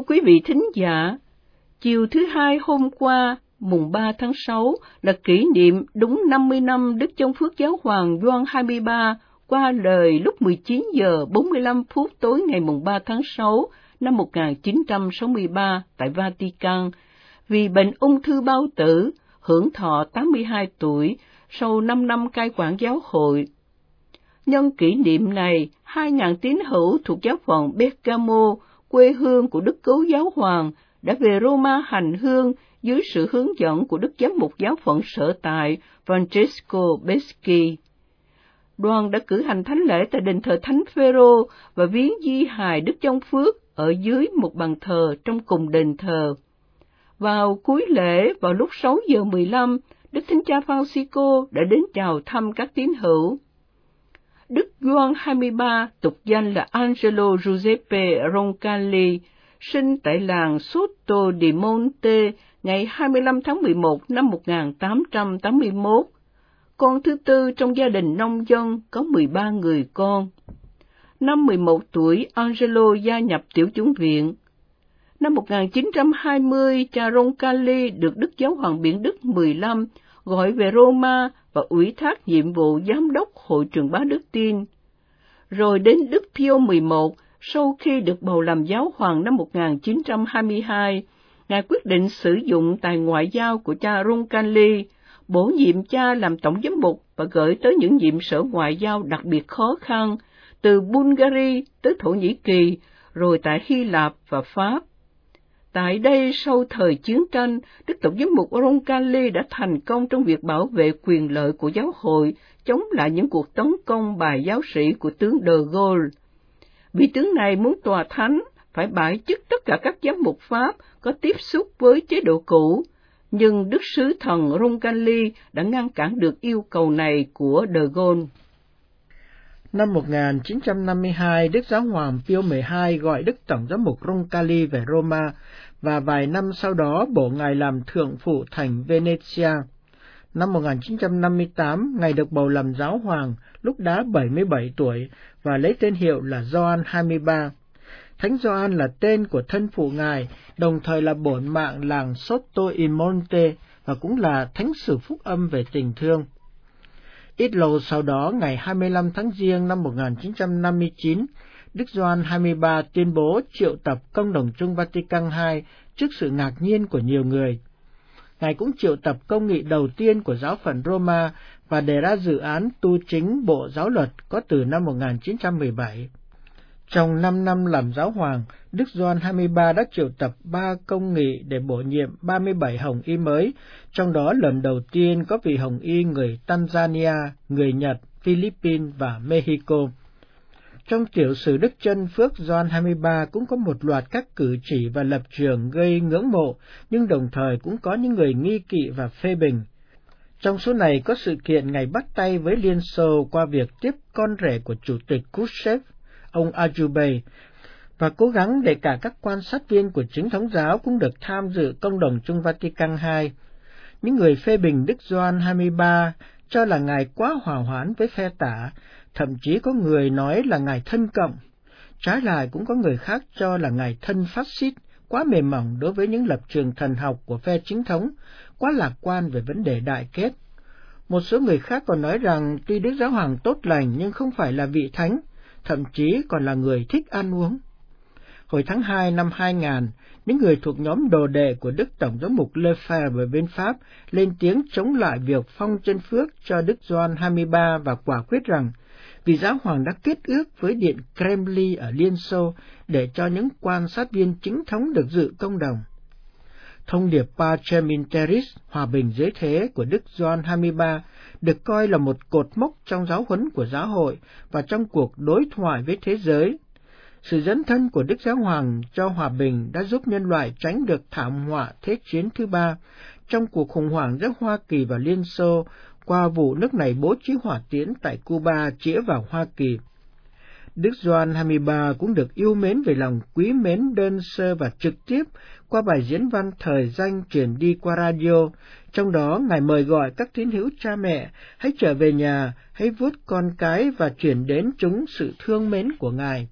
Thưa quý vị thính giả, chiều thứ hai hôm qua, mùng 3 tháng 6 là kỷ niệm đúng 50 năm Đức Trong Phước Giáo Hoàng Doan 23 qua lời lúc 19 giờ 45 phút tối ngày mùng 3 tháng 6 năm 1963 tại Vatican vì bệnh ung thư bao tử, hưởng thọ 82 tuổi sau 5 năm cai quản giáo hội. Nhân kỷ niệm này, 2.000 tín hữu thuộc giáo phận Bergamo, quê hương của Đức Cứu Giáo Hoàng, đã về Roma hành hương dưới sự hướng dẫn của Đức Giám mục giáo phận sở tại Francesco Beschi. Đoàn đã cử hành thánh lễ tại đền thờ Thánh Phêrô và viếng di hài Đức Trong Phước ở dưới một bàn thờ trong cùng đền thờ. Vào cuối lễ, vào lúc 6 giờ 15, Đức Thánh Cha Francisco đã đến chào thăm các tín hữu. Đức Gioan 23, tục danh là Angelo Giuseppe Roncalli, sinh tại làng Sotto di Monte ngày 25 tháng 11 năm 1881. Con thứ tư trong gia đình nông dân có 13 người con. Năm 11 tuổi, Angelo gia nhập tiểu chúng viện. Năm 1920, cha Roncalli được Đức Giáo hoàng Biển Đức 15 gọi về Roma và ủy thác nhiệm vụ giám đốc hội trường bá đức tin. Rồi đến Đức Pio 11, sau khi được bầu làm giáo hoàng năm 1922, Ngài quyết định sử dụng tài ngoại giao của cha Roncalli, bổ nhiệm cha làm tổng giám mục và gửi tới những nhiệm sở ngoại giao đặc biệt khó khăn, từ Bulgaria tới Thổ Nhĩ Kỳ, rồi tại Hy Lạp và Pháp. Tại đây, sau thời chiến tranh, Đức Tổng giám mục Roncalli đã thành công trong việc bảo vệ quyền lợi của giáo hội, chống lại những cuộc tấn công bài giáo sĩ của tướng De Gaulle. Vị tướng này muốn tòa thánh phải bãi chức tất cả các giám mục Pháp có tiếp xúc với chế độ cũ, nhưng Đức Sứ Thần Roncalli đã ngăn cản được yêu cầu này của De Gaulle. Năm 1952, Đức Giáo hoàng Pio XII gọi Đức Tổng giám mục Roncalli về Roma và vài năm sau đó bổ ngài làm thượng phụ thành Venezia. Năm 1958, ngài được bầu làm giáo hoàng lúc đã 77 tuổi và lấy tên hiệu là Gioan 23. Thánh Gioan là tên của thân phụ ngài, đồng thời là bổn mạng làng Sotto in Monte và cũng là thánh sử phúc âm về tình thương. Ít lâu sau đó, ngày 25 tháng Giêng năm 1959, Đức Gioan 23 tuyên bố triệu tập công đồng chung Vatican II trước sự ngạc nhiên của nhiều người. Ngài cũng triệu tập công nghị đầu tiên của giáo phận Roma và đề ra dự án tu chính bộ giáo luật có từ năm 1917. Trong 5 năm làm giáo hoàng, Đức Gioan 23 đã triệu tập ba công nghị để bổ nhiệm 37 hồng y mới, trong đó lần đầu tiên có vị hồng y người Tanzania, người Nhật, Philippines và Mexico. Trong tiểu sử Đức Chân Phước Gioan 23 cũng có một loạt các cử chỉ và lập trường gây ngưỡng mộ, nhưng đồng thời cũng có những người nghi kỵ và phê bình. Trong số này có sự kiện ngày bắt tay với Liên Xô qua việc tiếp con rể của Chủ tịch Khrushchev, ông Ajube và cố gắng để cả các quan sát viên của chính thống giáo cũng được tham dự công đồng chung Vatican II. Những người phê bình Đức Gioan 23 cho là ngài quá hòa hoãn với phe tả, thậm chí có người nói là ngài thân cộng. Trái lại cũng có người khác cho là ngài thân phát xít, quá mềm mỏng đối với những lập trường thần học của phe chính thống, quá lạc quan về vấn đề đại kết. Một số người khác còn nói rằng tuy Đức Giáo Hoàng tốt lành nhưng không phải là vị thánh, thậm chí còn là người thích ăn uống. Hồi tháng 2 năm 2000, những người thuộc nhóm đồ đệ của Đức Tổng giám mục Lefebvre bên Pháp lên tiếng chống lại việc phong chân phước cho Đức Doan 23 và quả quyết rằng vì giáo hoàng đã kết ước với Điện Kremlin ở Liên Xô để cho những quan sát viên chính thống được dự công đồng. Thông điệp Pacem Interis, hòa bình dưới thế của Đức Doan 23 được coi là một cột mốc trong giáo huấn của giáo hội và trong cuộc đối thoại với thế giới. Sự dấn thân của Đức Giáo Hoàng cho hòa bình đã giúp nhân loại tránh được thảm họa Thế chiến thứ ba trong cuộc khủng hoảng giữa Hoa Kỳ và Liên Xô qua vụ nước này bố trí hỏa tiễn tại Cuba chĩa vào Hoa Kỳ. Đức Gioan 23 cũng được yêu mến về lòng quý mến đơn sơ và trực tiếp qua bài diễn văn thời danh truyền đi qua radio, trong đó Ngài mời gọi các tín hữu cha mẹ hãy trở về nhà, hãy vuốt con cái và chuyển đến chúng sự thương mến của Ngài.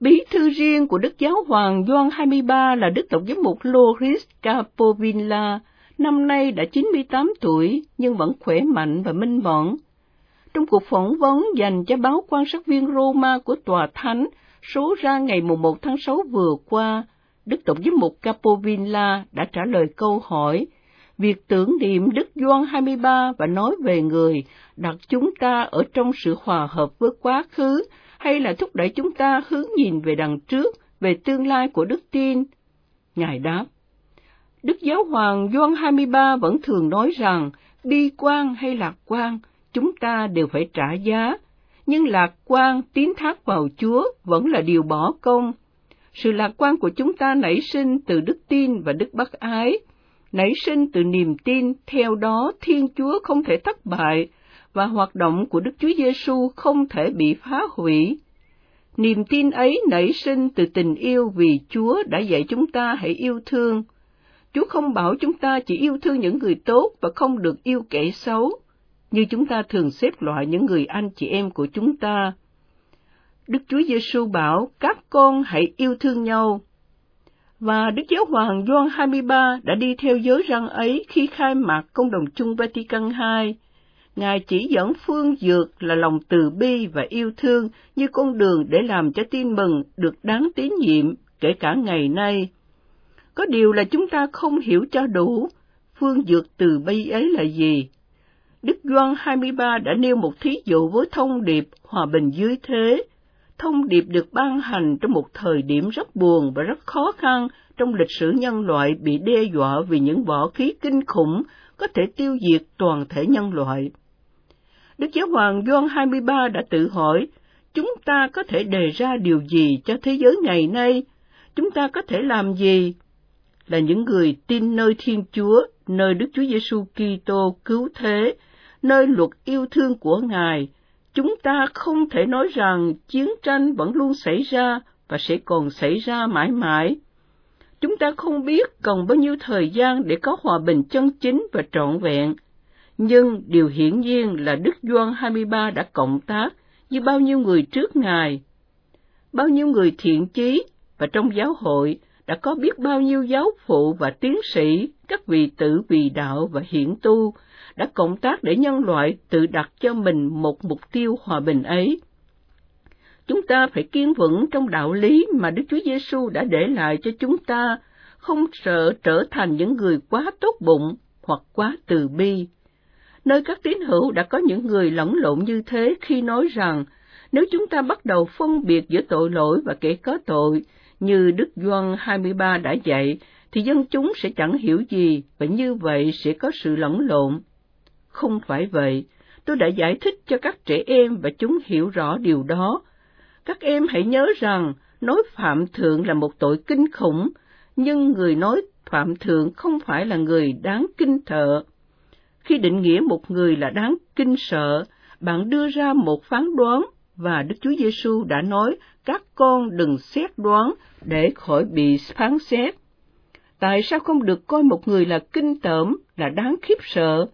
Bí thư riêng của Đức Giáo Hoàng Gioan 23 là Đức Tổng giám mục Loris Capovilla, năm nay đã 98 tuổi nhưng vẫn khỏe mạnh và minh mẫn. Trong cuộc phỏng vấn dành cho báo quan sát viên Roma của Tòa Thánh, số ra ngày 1 tháng 6 vừa qua, Đức Tổng giám mục Capovilla đã trả lời câu hỏi việc tưởng niệm Đức Doan 23 và nói về người đặt chúng ta ở trong sự hòa hợp với quá khứ hay là thúc đẩy chúng ta hướng nhìn về đằng trước, về tương lai của đức tin? Ngài đáp, Đức Giáo Hoàng Doan 23 vẫn thường nói rằng bi quan hay lạc quan, chúng ta đều phải trả giá, nhưng lạc quan tín thác vào Chúa vẫn là điều bỏ công. Sự lạc quan của chúng ta nảy sinh từ đức tin và đức bác ái, nảy sinh từ niềm tin, theo đó Thiên Chúa không thể thất bại và hoạt động của Đức Chúa Giêsu không thể bị phá hủy. Niềm tin ấy nảy sinh từ tình yêu vì Chúa đã dạy chúng ta hãy yêu thương. Chúa không bảo chúng ta chỉ yêu thương những người tốt và không được yêu kẻ xấu, như chúng ta thường xếp loại những người anh chị em của chúng ta. Đức Chúa Giêsu bảo các con hãy yêu thương nhau. Và Đức Giáo Hoàng Gioan 23 đã đi theo giới răng ấy khi khai mạc công đồng chung Vatican II Ngài chỉ dẫn phương dược là lòng từ bi và yêu thương như con đường để làm cho tin mừng được đáng tín nhiệm, kể cả ngày nay. Có điều là chúng ta không hiểu cho đủ phương dược từ bi ấy là gì. Đức Doan 23 đã nêu một thí dụ với thông điệp hòa bình dưới thế. Thông điệp được ban hành trong một thời điểm rất buồn và rất khó khăn trong lịch sử nhân loại bị đe dọa vì những võ khí kinh khủng có thể tiêu diệt toàn thể nhân loại. Đức Giáo Hoàng Gioan 23 đã tự hỏi, chúng ta có thể đề ra điều gì cho thế giới ngày nay? Chúng ta có thể làm gì? Là những người tin nơi Thiên Chúa, nơi Đức Chúa Giêsu Kitô cứu thế, nơi luật yêu thương của Ngài, chúng ta không thể nói rằng chiến tranh vẫn luôn xảy ra và sẽ còn xảy ra mãi mãi. Chúng ta không biết cần bao nhiêu thời gian để có hòa bình chân chính và trọn vẹn nhưng điều hiển nhiên là Đức Doan 23 đã cộng tác với bao nhiêu người trước Ngài. Bao nhiêu người thiện chí và trong giáo hội đã có biết bao nhiêu giáo phụ và tiến sĩ, các vị tử vì đạo và hiển tu đã cộng tác để nhân loại tự đặt cho mình một mục tiêu hòa bình ấy. Chúng ta phải kiên vững trong đạo lý mà Đức Chúa Giêsu đã để lại cho chúng ta, không sợ trở thành những người quá tốt bụng hoặc quá từ bi nơi các tín hữu đã có những người lẫn lộn như thế khi nói rằng nếu chúng ta bắt đầu phân biệt giữa tội lỗi và kẻ có tội, như Đức Doan 23 đã dạy, thì dân chúng sẽ chẳng hiểu gì và như vậy sẽ có sự lẫn lộn. Không phải vậy, tôi đã giải thích cho các trẻ em và chúng hiểu rõ điều đó. Các em hãy nhớ rằng nói phạm thượng là một tội kinh khủng, nhưng người nói phạm thượng không phải là người đáng kinh thợ. Khi định nghĩa một người là đáng kinh sợ, bạn đưa ra một phán đoán và Đức Chúa Giêsu đã nói các con đừng xét đoán để khỏi bị phán xét. Tại sao không được coi một người là kinh tởm, là đáng khiếp sợ?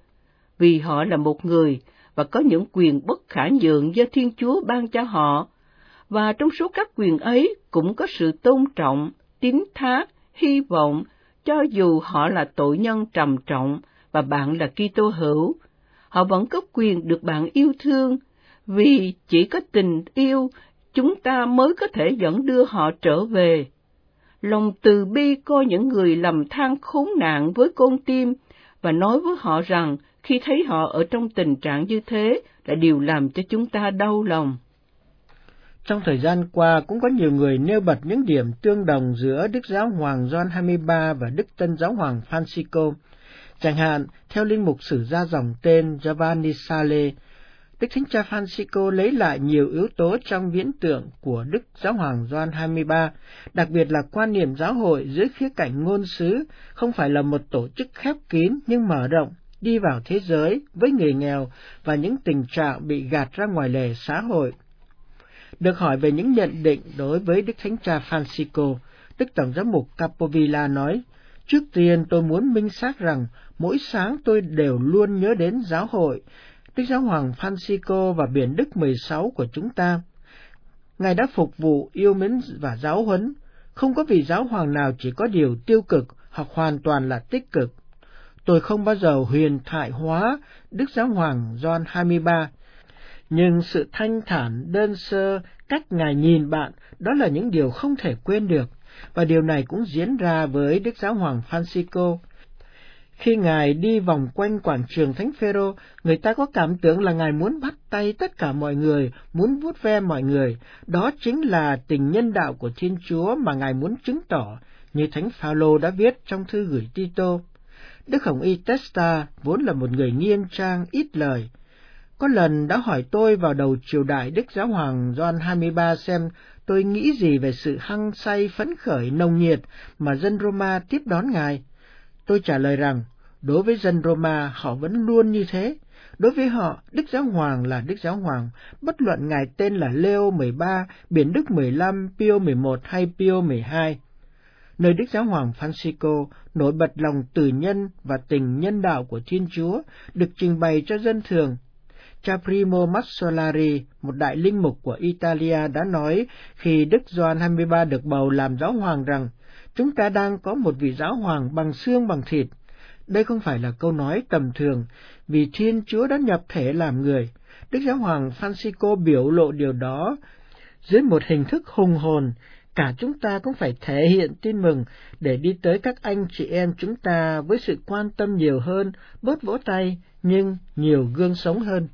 Vì họ là một người và có những quyền bất khả nhượng do Thiên Chúa ban cho họ. Và trong số các quyền ấy cũng có sự tôn trọng, tín thác, hy vọng, cho dù họ là tội nhân trầm trọng, và bạn là Kitô hữu, họ vẫn có quyền được bạn yêu thương, vì chỉ có tình yêu chúng ta mới có thể dẫn đưa họ trở về. Lòng từ bi coi những người lầm than khốn nạn với con tim và nói với họ rằng khi thấy họ ở trong tình trạng như thế là điều làm cho chúng ta đau lòng. Trong thời gian qua cũng có nhiều người nêu bật những điểm tương đồng giữa Đức Giáo Hoàng John 23 và Đức Tân Giáo Hoàng Francisco Chẳng hạn, theo linh mục sử gia dòng tên Giovanni Sale, Đức Thánh Cha Francisco lấy lại nhiều yếu tố trong viễn tượng của Đức Giáo Hoàng Gioan 23, đặc biệt là quan niệm giáo hội dưới khía cạnh ngôn sứ không phải là một tổ chức khép kín nhưng mở rộng, đi vào thế giới với người nghèo và những tình trạng bị gạt ra ngoài lề xã hội. Được hỏi về những nhận định đối với Đức Thánh Cha Francisco, Đức Tổng giám mục Capovilla nói, Trước tiên tôi muốn minh xác rằng mỗi sáng tôi đều luôn nhớ đến giáo hội, Đức Giáo Hoàng Francisco và Biển Đức 16 của chúng ta. Ngài đã phục vụ, yêu mến và giáo huấn. Không có vị giáo hoàng nào chỉ có điều tiêu cực hoặc hoàn toàn là tích cực. Tôi không bao giờ huyền thoại hóa Đức Giáo Hoàng John 23, nhưng sự thanh thản, đơn sơ, cách Ngài nhìn bạn, đó là những điều không thể quên được, và điều này cũng diễn ra với Đức Giáo Hoàng Francisco. Khi Ngài đi vòng quanh quảng trường Thánh Phêrô, người ta có cảm tưởng là Ngài muốn bắt tay tất cả mọi người, muốn vuốt ve mọi người. Đó chính là tình nhân đạo của Thiên Chúa mà Ngài muốn chứng tỏ, như Thánh Phaolô đã viết trong thư gửi Tito. Đức Hồng Y Testa vốn là một người nghiêm trang, ít lời. Có lần đã hỏi tôi vào đầu triều đại Đức Giáo Hoàng Gioan 23 xem tôi nghĩ gì về sự hăng say phấn khởi nồng nhiệt mà dân Roma tiếp đón Ngài. Tôi trả lời rằng, đối với dân Roma họ vẫn luôn như thế. Đối với họ, Đức Giáo Hoàng là Đức Giáo Hoàng, bất luận Ngài tên là Leo 13, Biển Đức 15, Pio 11 hay Pio 12 nơi Đức Giáo Hoàng Francisco nổi bật lòng từ nhân và tình nhân đạo của Thiên Chúa được trình bày cho dân thường. Cha Primo Massolari, một đại linh mục của Italia đã nói khi Đức Gioan 23 được bầu làm giáo hoàng rằng chúng ta đang có một vị giáo hoàng bằng xương bằng thịt. Đây không phải là câu nói tầm thường, vì Thiên Chúa đã nhập thể làm người. Đức Giáo hoàng Francisco biểu lộ điều đó dưới một hình thức hùng hồn, cả chúng ta cũng phải thể hiện tin mừng để đi tới các anh chị em chúng ta với sự quan tâm nhiều hơn, bớt vỗ tay, nhưng nhiều gương sống hơn.